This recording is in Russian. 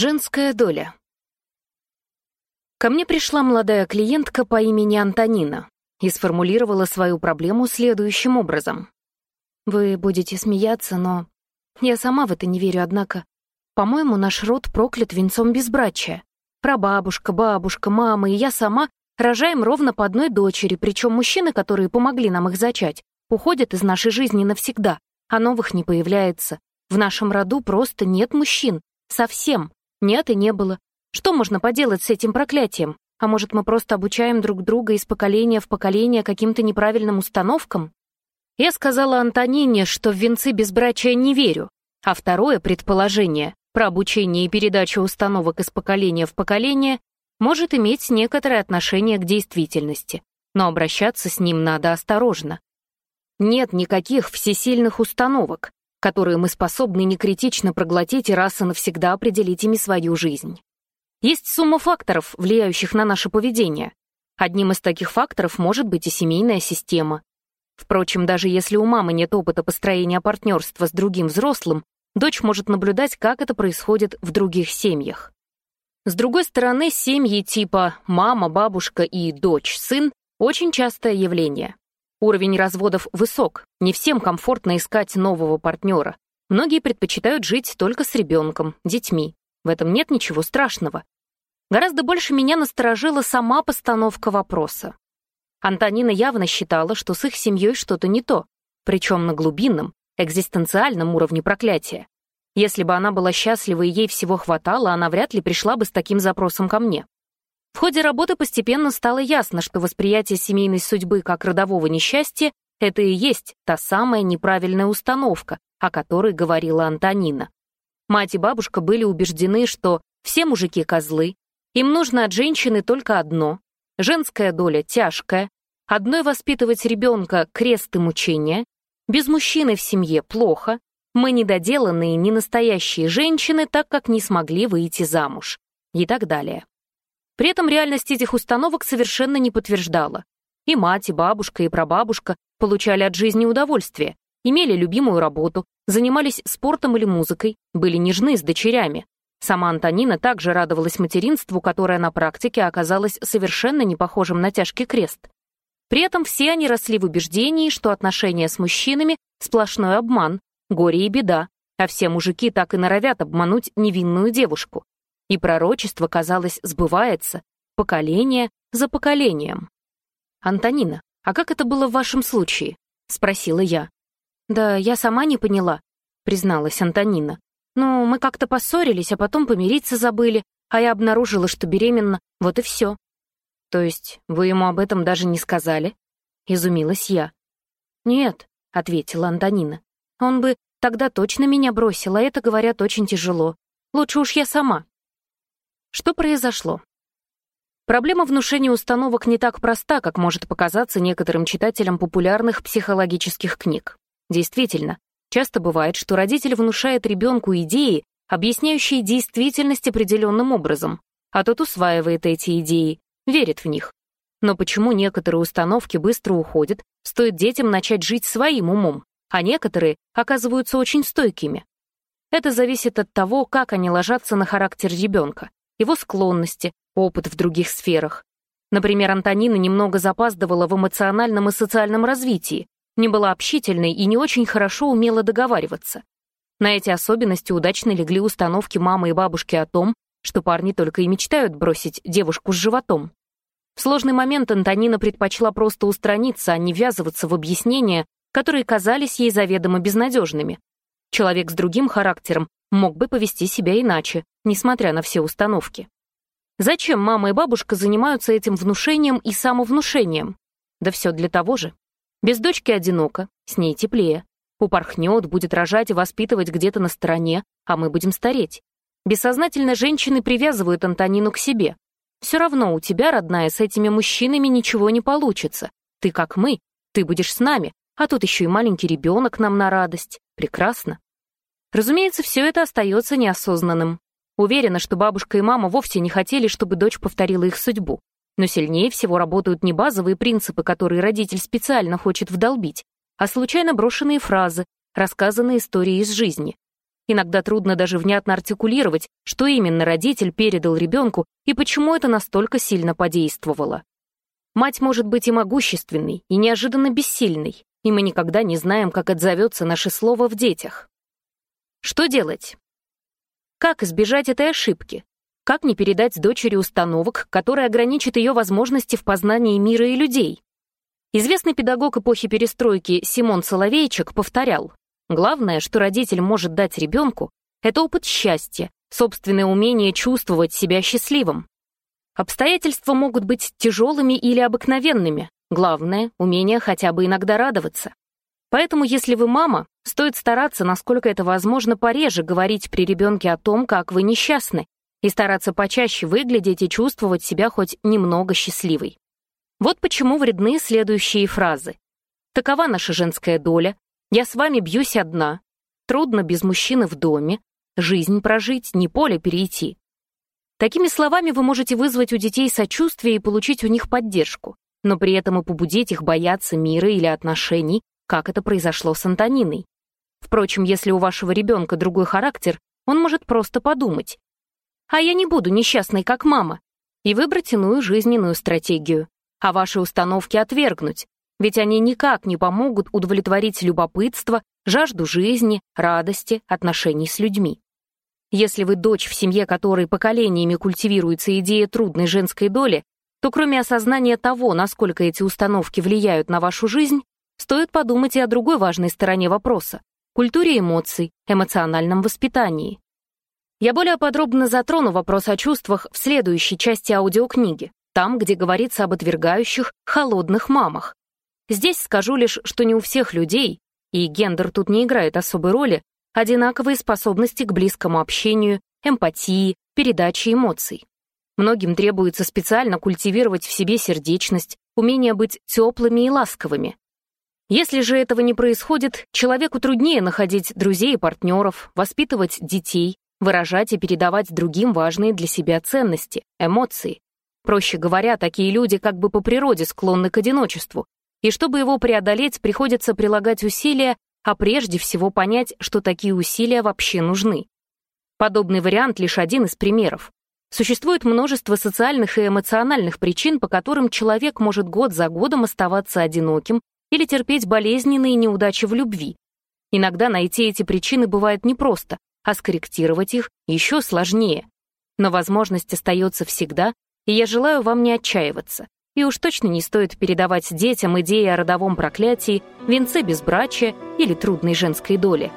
Женская доля. Ко мне пришла молодая клиентка по имени Антонина и сформулировала свою проблему следующим образом. «Вы будете смеяться, но... Я сама в это не верю, однако. По-моему, наш род проклят венцом безбрачия. Прабабушка, бабушка, мама и я сама рожаем ровно по одной дочери, причем мужчины, которые помогли нам их зачать, уходят из нашей жизни навсегда, а новых не появляется. В нашем роду просто нет мужчин. Совсем. Нет и не было. Что можно поделать с этим проклятием? А может, мы просто обучаем друг друга из поколения в поколение каким-то неправильным установкам? Я сказала Антонине, что в венцы безбрачия не верю. А второе предположение про обучение и передачу установок из поколения в поколение может иметь некоторое отношение к действительности, но обращаться с ним надо осторожно. Нет никаких всесильных установок, которые мы способны некритично проглотить и раз и навсегда определить ими свою жизнь. Есть сумма факторов, влияющих на наше поведение. Одним из таких факторов может быть и семейная система. Впрочем, даже если у мамы нет опыта построения партнерства с другим взрослым, дочь может наблюдать, как это происходит в других семьях. С другой стороны, семьи типа «мама», «бабушка» и «дочь», «сын» — очень частое явление. Уровень разводов высок, не всем комфортно искать нового партнера. Многие предпочитают жить только с ребенком, детьми. В этом нет ничего страшного. Гораздо больше меня насторожила сама постановка вопроса. Антонина явно считала, что с их семьей что-то не то, причем на глубинном, экзистенциальном уровне проклятия. Если бы она была счастлива и ей всего хватало, она вряд ли пришла бы с таким запросом ко мне. В ходе работы постепенно стало ясно, что восприятие семейной судьбы как родового несчастья — это и есть та самая неправильная установка, о которой говорила Антонина. Мать и бабушка были убеждены, что все мужики — козлы, им нужно от женщины только одно, женская доля тяжкая, одной воспитывать ребенка — крест и мучение, без мужчины в семье плохо, мы недоделанные, ненастоящие женщины, так как не смогли выйти замуж и так далее. При этом реальность этих установок совершенно не подтверждала. И мать, и бабушка, и прабабушка получали от жизни удовольствие, имели любимую работу, занимались спортом или музыкой, были нежны с дочерями. Сама Антонина также радовалась материнству, которое на практике оказалось совершенно не похожим на тяжкий крест. При этом все они росли в убеждении, что отношения с мужчинами — сплошной обман, горе и беда, а все мужики так и норовят обмануть невинную девушку. И пророчество, казалось, сбывается поколение за поколением. «Антонина, а как это было в вашем случае?» — спросила я. «Да я сама не поняла», — призналась Антонина. «Ну, мы как-то поссорились, а потом помириться забыли, а я обнаружила, что беременна, вот и все». «То есть вы ему об этом даже не сказали?» — изумилась я. «Нет», — ответила Антонина. «Он бы тогда точно меня бросил, а это, говорят, очень тяжело. Лучше уж я сама». Что произошло? Проблема внушения установок не так проста, как может показаться некоторым читателям популярных психологических книг. Действительно, часто бывает, что родитель внушает ребенку идеи, объясняющие действительность определенным образом, а тот усваивает эти идеи, верит в них. Но почему некоторые установки быстро уходят, стоит детям начать жить своим умом, а некоторые оказываются очень стойкими? Это зависит от того, как они ложатся на характер ребенка его склонности, опыт в других сферах. Например, Антонина немного запаздывала в эмоциональном и социальном развитии, не была общительной и не очень хорошо умела договариваться. На эти особенности удачно легли установки мамы и бабушки о том, что парни только и мечтают бросить девушку с животом. В сложный момент Антонина предпочла просто устраниться, а не ввязываться в объяснения, которые казались ей заведомо безнадежными. Человек с другим характером мог бы повести себя иначе, несмотря на все установки. Зачем мама и бабушка занимаются этим внушением и самовнушением? Да все для того же. Без дочки одиноко, с ней теплее. Упорхнет, будет рожать и воспитывать где-то на стороне, а мы будем стареть. Бессознательно женщины привязывают Антонину к себе. Все равно у тебя, родная, с этими мужчинами ничего не получится. Ты как мы, ты будешь с нами, а тут еще и маленький ребенок нам на радость. Прекрасно. Разумеется, все это остается неосознанным. Уверена, что бабушка и мама вовсе не хотели, чтобы дочь повторила их судьбу. Но сильнее всего работают не базовые принципы, которые родитель специально хочет вдолбить, а случайно брошенные фразы, рассказанные истории из жизни. Иногда трудно даже внятно артикулировать, что именно родитель передал ребенку и почему это настолько сильно подействовало. Мать может быть и могущественной, и неожиданно бессильной, и мы никогда не знаем, как отзовется наше слово в детях. Что делать? Как избежать этой ошибки? Как не передать дочери установок, которые ограничат ее возможности в познании мира и людей? Известный педагог эпохи перестройки Симон Соловейчик повторял, главное, что родитель может дать ребенку, это опыт счастья, собственное умение чувствовать себя счастливым. Обстоятельства могут быть тяжелыми или обыкновенными, Главное — умение хотя бы иногда радоваться. Поэтому, если вы мама, стоит стараться, насколько это возможно, пореже говорить при ребенке о том, как вы несчастны, и стараться почаще выглядеть и чувствовать себя хоть немного счастливой. Вот почему вредны следующие фразы. «Такова наша женская доля», «Я с вами бьюсь одна», «Трудно без мужчины в доме», «Жизнь прожить, не поле перейти». Такими словами вы можете вызвать у детей сочувствие и получить у них поддержку но при этом и побудить их бояться мира или отношений, как это произошло с Антониной. Впрочем, если у вашего ребенка другой характер, он может просто подумать. «А я не буду несчастной, как мама», и выбрать иную жизненную стратегию. А ваши установки отвергнуть, ведь они никак не помогут удовлетворить любопытство, жажду жизни, радости, отношений с людьми. Если вы дочь, в семье которой поколениями культивируется идея трудной женской доли, то кроме осознания того, насколько эти установки влияют на вашу жизнь, стоит подумать и о другой важной стороне вопроса — культуре эмоций, эмоциональном воспитании. Я более подробно затрону вопрос о чувствах в следующей части аудиокниги, там, где говорится об отвергающих, холодных мамах. Здесь скажу лишь, что не у всех людей, и гендер тут не играет особой роли, одинаковые способности к близкому общению, эмпатии, передаче эмоций. Многим требуется специально культивировать в себе сердечность, умение быть теплыми и ласковыми. Если же этого не происходит, человеку труднее находить друзей и партнеров, воспитывать детей, выражать и передавать другим важные для себя ценности, эмоции. Проще говоря, такие люди как бы по природе склонны к одиночеству, и чтобы его преодолеть, приходится прилагать усилия, а прежде всего понять, что такие усилия вообще нужны. Подобный вариант лишь один из примеров. Существует множество социальных и эмоциональных причин, по которым человек может год за годом оставаться одиноким или терпеть болезненные неудачи в любви. Иногда найти эти причины бывает непросто, а скорректировать их еще сложнее. Но возможность остается всегда, и я желаю вам не отчаиваться. И уж точно не стоит передавать детям идеи о родовом проклятии, венце безбрачия или трудной женской доли.